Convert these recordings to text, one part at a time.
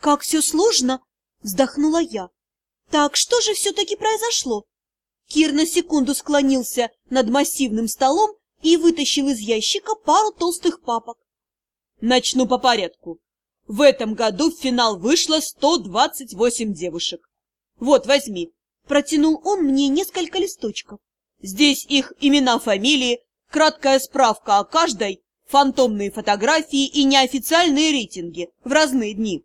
Как все сложно, вздохнула я. Так что же все-таки произошло? Кир на секунду склонился над массивным столом и вытащил из ящика пару толстых папок. Начну по порядку. В этом году в финал вышло 128 девушек. Вот, возьми. Протянул он мне несколько листочков. Здесь их имена, фамилии, краткая справка о каждой, фантомные фотографии и неофициальные рейтинги в разные дни.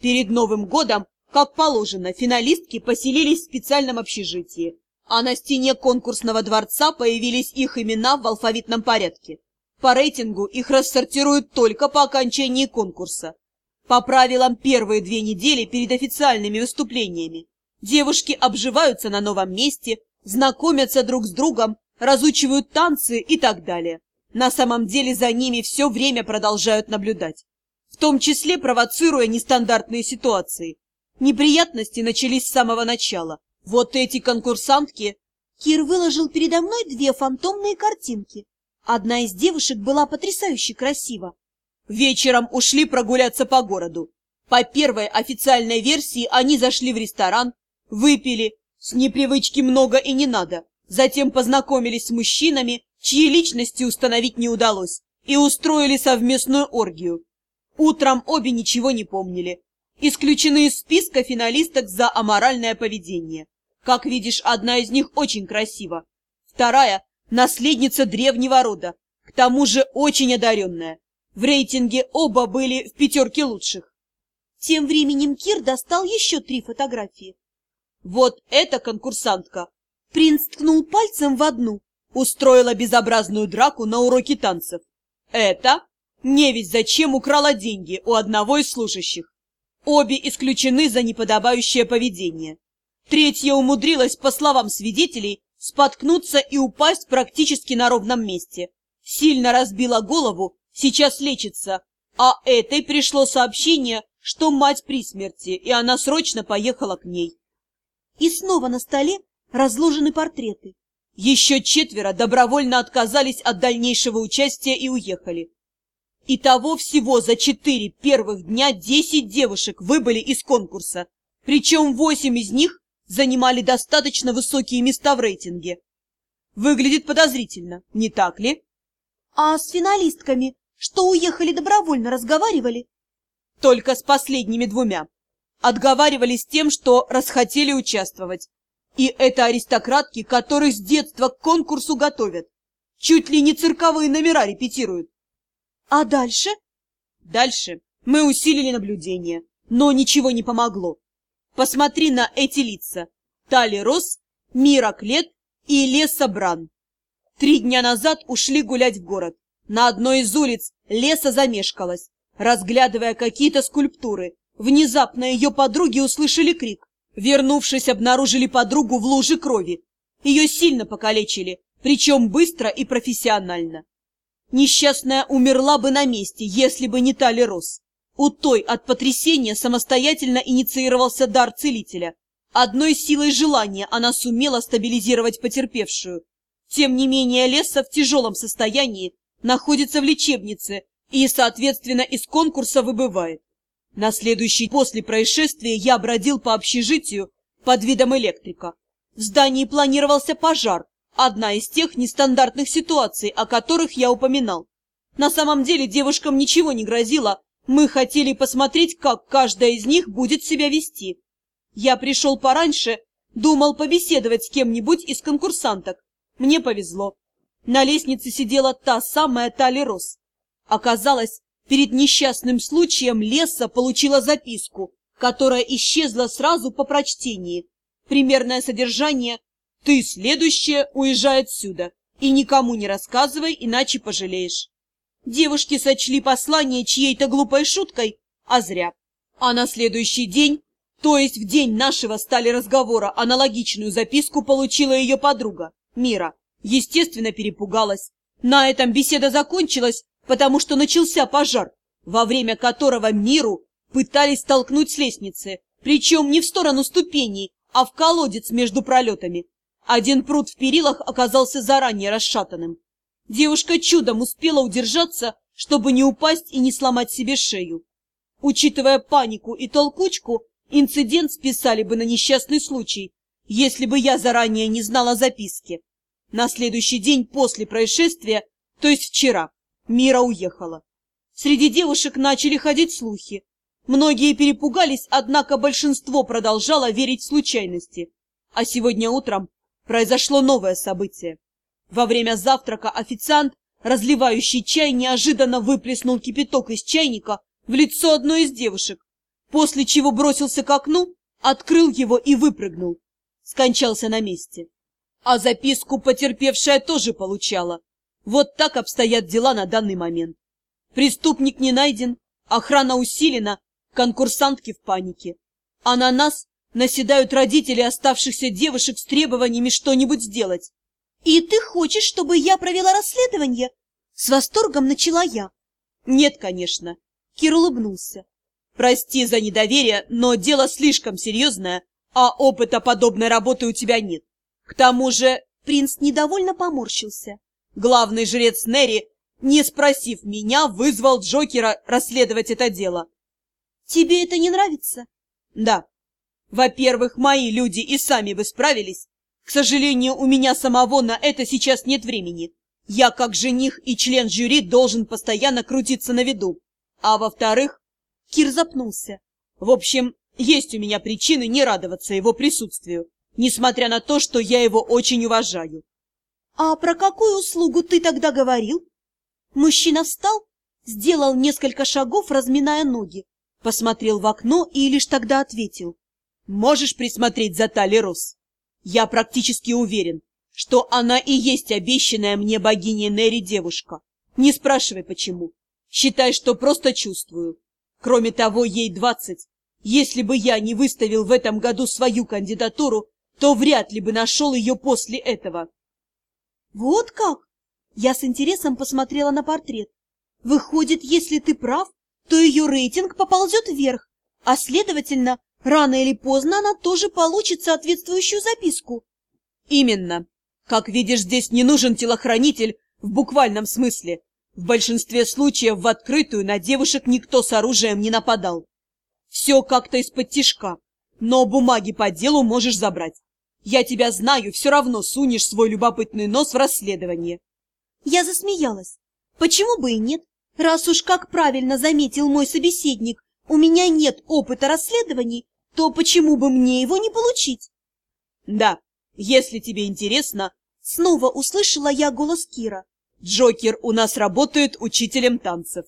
Перед Новым годом, как положено, финалистки поселились в специальном общежитии, а на стене конкурсного дворца появились их имена в алфавитном порядке. По рейтингу их рассортируют только по окончании конкурса. По правилам первые две недели перед официальными выступлениями. Девушки обживаются на новом месте, знакомятся друг с другом, разучивают танцы и так далее. На самом деле за ними все время продолжают наблюдать, в том числе провоцируя нестандартные ситуации. Неприятности начались с самого начала. Вот эти конкурсантки... Кир выложил передо мной две фантомные картинки. Одна из девушек была потрясающе красива. Вечером ушли прогуляться по городу. По первой официальной версии они зашли в ресторан, выпили, с непривычки много и не надо. Затем познакомились с мужчинами, чьи личности установить не удалось, и устроили совместную оргию. Утром обе ничего не помнили. Исключены из списка финалисток за аморальное поведение. Как видишь, одна из них очень красива. Вторая – наследница древнего рода, к тому же очень одаренная. В рейтинге оба были в пятерке лучших. Тем временем Кир достал еще три фотографии. Вот эта конкурсантка. Принц ткнул пальцем в одну. Устроила безобразную драку на уроке танцев. Это не ведь зачем украла деньги у одного из служащих. Обе исключены за неподобающее поведение. Третья умудрилась, по словам свидетелей, споткнуться и упасть практически на ровном месте. Сильно разбила голову, сейчас лечится. А этой пришло сообщение, что мать при смерти, и она срочно поехала к ней. И снова на столе разложены портреты. Еще четверо добровольно отказались от дальнейшего участия и уехали. Итого всего за четыре первых дня десять девушек выбыли из конкурса, причем восемь из них занимали достаточно высокие места в рейтинге. Выглядит подозрительно, не так ли? А с финалистками, что уехали добровольно, разговаривали? Только с последними двумя отговаривались тем, что расхотели участвовать. И это аристократки, которых с детства к конкурсу готовят. Чуть ли не цирковые номера репетируют. А дальше? Дальше мы усилили наблюдение, но ничего не помогло. Посмотри на эти лица. Тали Рос, Мира Клет и Леса Бран. Три дня назад ушли гулять в город. На одной из улиц Леса замешкалась, разглядывая какие-то скульптуры, Внезапно ее подруги услышали крик. Вернувшись, обнаружили подругу в луже крови. Ее сильно покалечили, причем быстро и профессионально. Несчастная умерла бы на месте, если бы не Тали Рос. У той от потрясения самостоятельно инициировался дар целителя. Одной силой желания она сумела стабилизировать потерпевшую. Тем не менее, Леса в тяжелом состоянии находится в лечебнице и, соответственно, из конкурса выбывает. На следующий после происшествия я бродил по общежитию под видом электрика. В здании планировался пожар, одна из тех нестандартных ситуаций, о которых я упоминал. На самом деле девушкам ничего не грозило, мы хотели посмотреть, как каждая из них будет себя вести. Я пришел пораньше, думал побеседовать с кем-нибудь из конкурсанток. Мне повезло. На лестнице сидела та самая Тали Рос. Оказалось, Перед несчастным случаем Леса получила записку, которая исчезла сразу по прочтении. Примерное содержание «Ты следующая, уезжай отсюда, и никому не рассказывай, иначе пожалеешь». Девушки сочли послание чьей-то глупой шуткой, а зря. А на следующий день, то есть в день нашего стали разговора, аналогичную записку получила ее подруга, Мира. Естественно, перепугалась. На этом беседа закончилась, потому что начался пожар, во время которого миру пытались толкнуть с лестницы, причем не в сторону ступеней, а в колодец между пролетами. Один пруд в перилах оказался заранее расшатанным. Девушка чудом успела удержаться, чтобы не упасть и не сломать себе шею. Учитывая панику и толкучку, инцидент списали бы на несчастный случай, если бы я заранее не знала записки. На следующий день после происшествия, то есть вчера, Мира уехала. Среди девушек начали ходить слухи. Многие перепугались, однако большинство продолжало верить в случайности. А сегодня утром произошло новое событие. Во время завтрака официант, разливающий чай, неожиданно выплеснул кипяток из чайника в лицо одной из девушек, после чего бросился к окну, открыл его и выпрыгнул. Скончался на месте. А записку потерпевшая тоже получала. Вот так обстоят дела на данный момент. Преступник не найден, охрана усилена, конкурсантки в панике. А на нас наседают родители оставшихся девушек с требованиями что-нибудь сделать. «И ты хочешь, чтобы я провела расследование?» С восторгом начала я. «Нет, конечно». Кир улыбнулся. «Прости за недоверие, но дело слишком серьезное, а опыта подобной работы у тебя нет. К тому же принц недовольно поморщился. Главный жрец Нери, не спросив меня, вызвал Джокера расследовать это дело. Тебе это не нравится? Да. Во-первых, мои люди и сами бы справились. К сожалению, у меня самого на это сейчас нет времени. Я, как жених и член жюри, должен постоянно крутиться на виду. А во-вторых, Кир запнулся. В общем, есть у меня причины не радоваться его присутствию, несмотря на то, что я его очень уважаю. «А про какую услугу ты тогда говорил?» Мужчина встал, сделал несколько шагов, разминая ноги, посмотрел в окно и лишь тогда ответил. «Можешь присмотреть за Тали Рос? Я практически уверен, что она и есть обещанная мне богиней Нери девушка. Не спрашивай, почему. Считай, что просто чувствую. Кроме того, ей двадцать. Если бы я не выставил в этом году свою кандидатуру, то вряд ли бы нашел ее после этого. Вот как? Я с интересом посмотрела на портрет. Выходит, если ты прав, то ее рейтинг поползет вверх, а, следовательно, рано или поздно она тоже получит соответствующую записку. Именно. Как видишь, здесь не нужен телохранитель в буквальном смысле. В большинстве случаев в открытую на девушек никто с оружием не нападал. Все как-то из-под тишка, но бумаги по делу можешь забрать. Я тебя знаю, все равно сунешь свой любопытный нос в расследование. Я засмеялась. Почему бы и нет? Раз уж, как правильно заметил мой собеседник, у меня нет опыта расследований, то почему бы мне его не получить? Да, если тебе интересно, снова услышала я голос Кира. Джокер у нас работает учителем танцев.